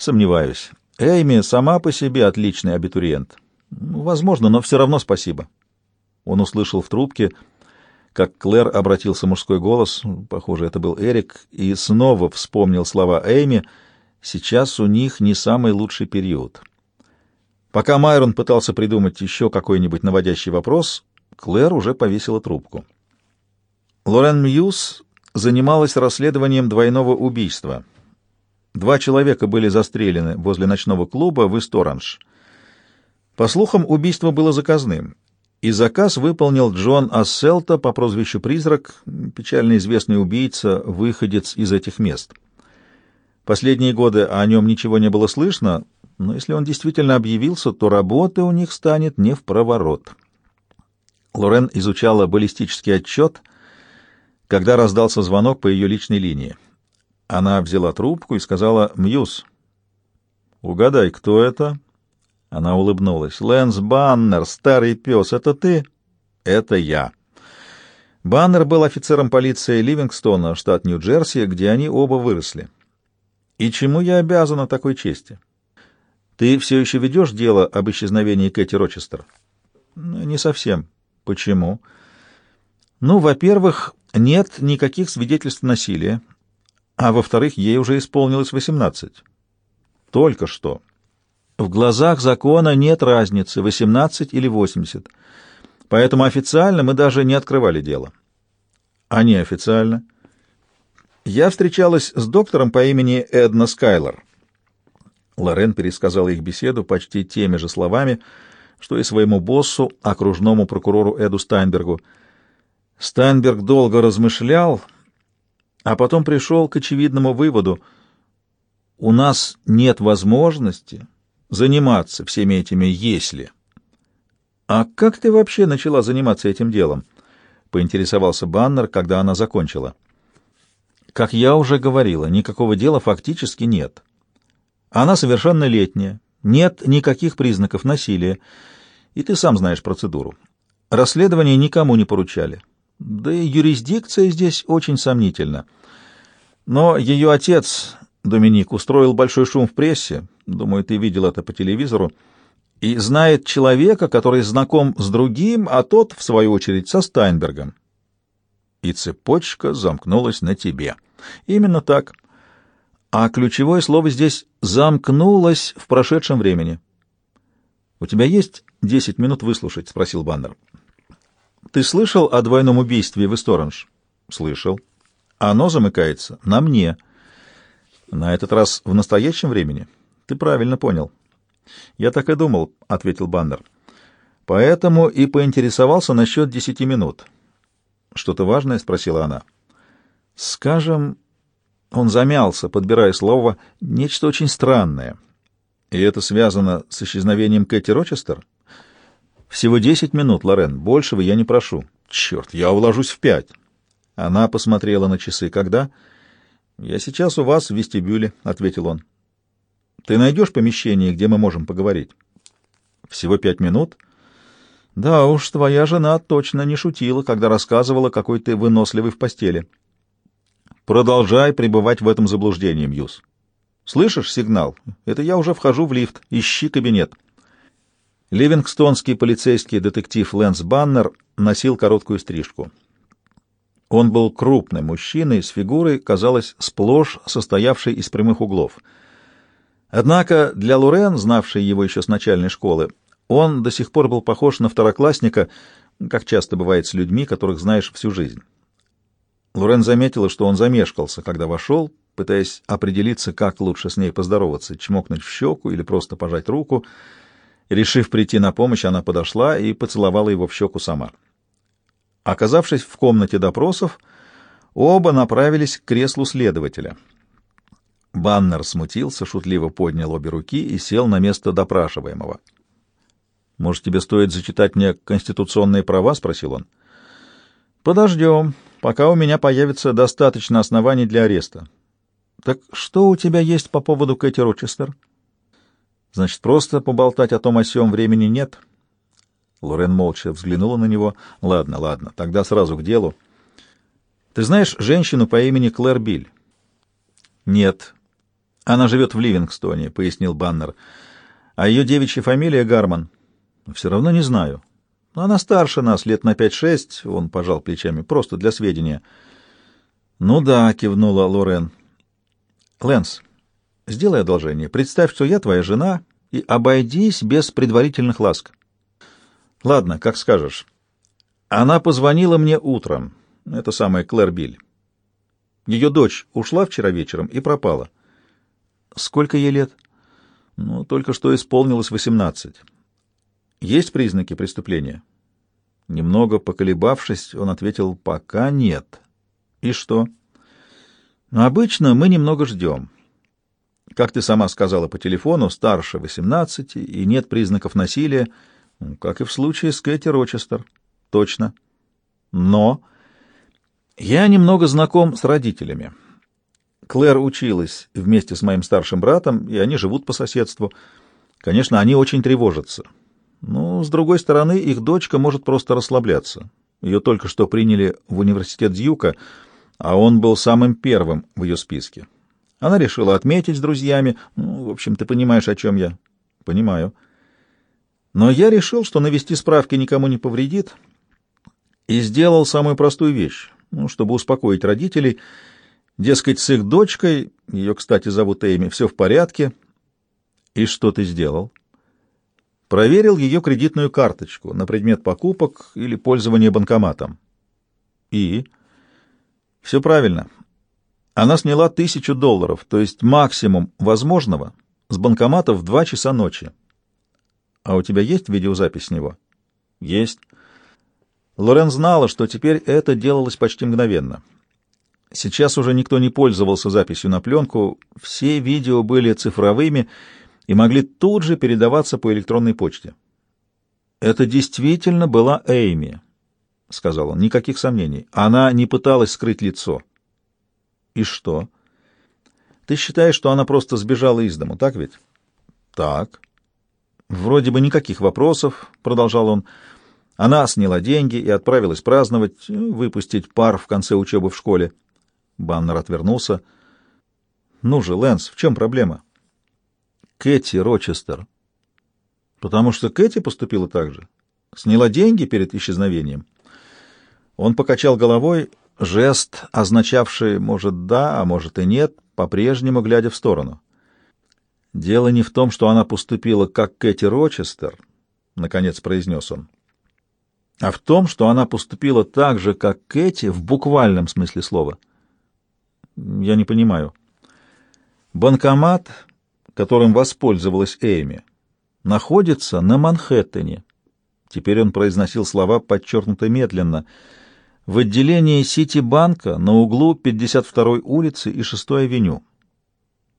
Сомневаюсь. Эйми сама по себе отличный абитуриент. Ну, возможно, но все равно спасибо. Он услышал в трубке, как Клэр обратился мужской голос, похоже, это был Эрик, и снова вспомнил слова Эйми. Сейчас у них не самый лучший период. Пока Майрон пытался придумать еще какой-нибудь наводящий вопрос, Клэр уже повесила трубку. Лорен Мьюз занималась расследованием двойного убийства. Два человека были застрелены возле ночного клуба в Исторанж. По слухам, убийство было заказным, и заказ выполнил Джон Асселта по прозвищу «Призрак», печально известный убийца, выходец из этих мест. Последние годы о нем ничего не было слышно, но если он действительно объявился, то работы у них станет не в проворот. Лорен изучала баллистический отчет, когда раздался звонок по ее личной линии. Она взяла трубку и сказала «Мьюз». «Угадай, кто это?» Она улыбнулась. «Лэнс Баннер, старый пес, это ты?» «Это я». Баннер был офицером полиции Ливингстона, штат Нью-Джерси, где они оба выросли. «И чему я обязана такой чести?» «Ты все еще ведешь дело об исчезновении Кэти Рочестер?» «Не совсем». «Почему?» «Ну, во-первых, нет никаких свидетельств насилия, а во-вторых, ей уже исполнилось восемнадцать. Только что. В глазах закона нет разницы, 18 или 80. Поэтому официально мы даже не открывали дело. А неофициально? Я встречалась с доктором по имени Эдна Скайлор. Лорен пересказала их беседу почти теми же словами, что и своему боссу, окружному прокурору Эду Стайнбергу. Стайнберг долго размышлял, а потом пришел к очевидному выводу. У нас нет возможности заниматься всеми этими «если». «А как ты вообще начала заниматься этим делом?» — поинтересовался Баннер, когда она закончила. «Как я уже говорила, никакого дела фактически нет. Она совершеннолетняя, нет никаких признаков насилия, и ты сам знаешь процедуру. Расследование никому не поручали. Да и юрисдикция здесь очень сомнительна. Но ее отец, Доминик, устроил большой шум в прессе, думаю, ты видел это по телевизору, и знает человека, который знаком с другим, а тот, в свою очередь, со Стайнбергом. И цепочка замкнулась на тебе. Именно так. А ключевое слово здесь «замкнулась» в прошедшем времени. «У тебя есть десять минут выслушать?» — спросил Баннер. «Ты слышал о двойном убийстве в Исторанж?» «Слышал. Оно замыкается на мне. На этот раз в настоящем времени?» Ты правильно понял. Я так и думал, ответил Баннер. Поэтому и поинтересовался насчет десяти минут. Что-то важное? спросила она. Скажем, он замялся, подбирая слово, нечто очень странное. И это связано с исчезновением Кэти Рочестер? Всего десять минут, Лорен, большего я не прошу. Черт, я уложусь в пять. Она посмотрела на часы. Когда? Я сейчас у вас в вестибюле, ответил он. Ты найдешь помещение, где мы можем поговорить? Всего пять минут? Да уж, твоя жена точно не шутила, когда рассказывала, какой ты выносливый в постели. Продолжай пребывать в этом заблуждении, Мьюз. Слышишь сигнал? Это я уже вхожу в лифт. Ищи кабинет. Ливингстонский полицейский детектив Лэнс Баннер носил короткую стрижку. Он был крупным мужчиной с фигурой, казалось, сплошь состоявшей из прямых углов — Однако для Лорен, знавшей его еще с начальной школы, он до сих пор был похож на второклассника, как часто бывает с людьми, которых знаешь всю жизнь. Лорен заметила, что он замешкался, когда вошел, пытаясь определиться, как лучше с ней поздороваться, чмокнуть в щеку или просто пожать руку. Решив прийти на помощь, она подошла и поцеловала его в щеку сама. Оказавшись в комнате допросов, оба направились к креслу следователя — Баннер смутился, шутливо поднял обе руки и сел на место допрашиваемого. «Может, тебе стоит зачитать мне конституционные права?» — спросил он. «Подождем, пока у меня появится достаточно оснований для ареста». «Так что у тебя есть по поводу Кэти Рочестер?» «Значит, просто поболтать о том о сём времени нет?» Лорен молча взглянула на него. «Ладно, ладно, тогда сразу к делу. Ты знаешь женщину по имени Клэр Биль?» «Нет», Она живет в Ливингстоне, — пояснил Баннер. А ее девичья фамилия Гарман. Все равно не знаю. Она старше нас, лет на пять-шесть, — он пожал плечами, — просто для сведения. Ну да, — кивнула Лорен. Лэнс, сделай одолжение. Представь, что я твоя жена, и обойдись без предварительных ласк. Ладно, как скажешь. Она позвонила мне утром. Это самая Клэр Биль. Ее дочь ушла вчера вечером и пропала. Сколько ей лет? Ну, только что исполнилось восемнадцать. Есть признаки преступления? Немного поколебавшись, он ответил, пока нет. И что? Ну, обычно мы немного ждем. Как ты сама сказала по телефону, старше восемнадцати и нет признаков насилия, как и в случае с Кэти Рочестер. Точно. Но я немного знаком с родителями. Клэр училась вместе с моим старшим братом, и они живут по соседству. Конечно, они очень тревожатся. Но, с другой стороны, их дочка может просто расслабляться. Ее только что приняли в университет Дьюка, а он был самым первым в ее списке. Она решила отметить с друзьями. Ну, в общем, ты понимаешь, о чем я. Понимаю. Но я решил, что навести справки никому не повредит, и сделал самую простую вещь, ну, чтобы успокоить родителей. Дескать, с их дочкой, ее, кстати, зовут Эйми, все в порядке. И что ты сделал? Проверил ее кредитную карточку на предмет покупок или пользования банкоматом. И? Все правильно. Она сняла тысячу долларов, то есть максимум возможного, с банкомата в два часа ночи. А у тебя есть видеозапись с него? Есть. Лорен знала, что теперь это делалось почти мгновенно. Сейчас уже никто не пользовался записью на пленку, все видео были цифровыми и могли тут же передаваться по электронной почте. «Это действительно была Эйми», — сказал он, — «никаких сомнений. Она не пыталась скрыть лицо». «И что?» «Ты считаешь, что она просто сбежала из дому, так ведь?» «Так». «Вроде бы никаких вопросов», — продолжал он, — она сняла деньги и отправилась праздновать, выпустить пар в конце учебы в школе. Баннер отвернулся. «Ну же, Лэнс, в чем проблема?» «Кэти Рочестер». «Потому что Кэти поступила так же. Сняла деньги перед исчезновением». Он покачал головой, жест, означавший «может да, а может и нет», по-прежнему глядя в сторону. «Дело не в том, что она поступила как Кэти Рочестер», — наконец произнес он а в том, что она поступила так же, как Кэти, в буквальном смысле слова. Я не понимаю. Банкомат, которым воспользовалась Эйми, находится на Манхэттене. Теперь он произносил слова подчеркнуто медленно. В отделении Сити-банка на углу 52-й улицы и 6-й авеню.